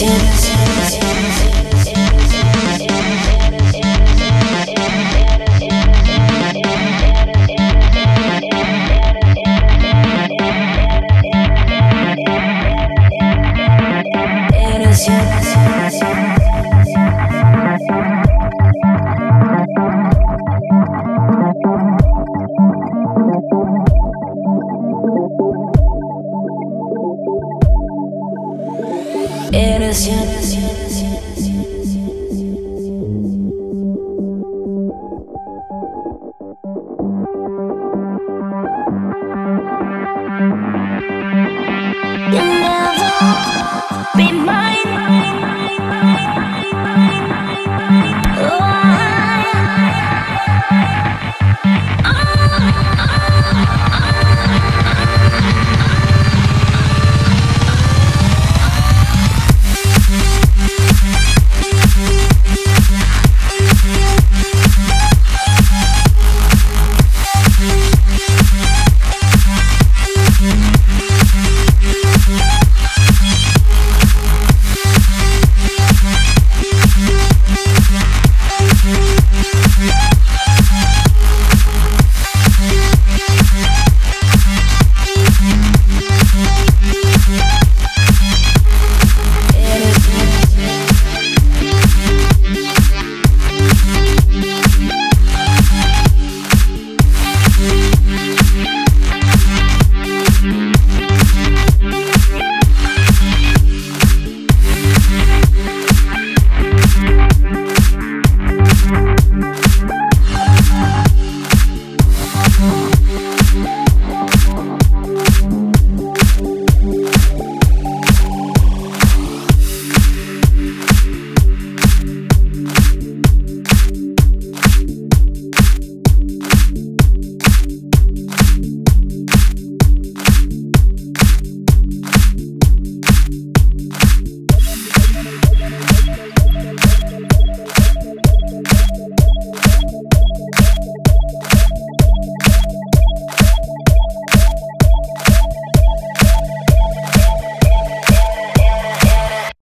intentions eres, eres,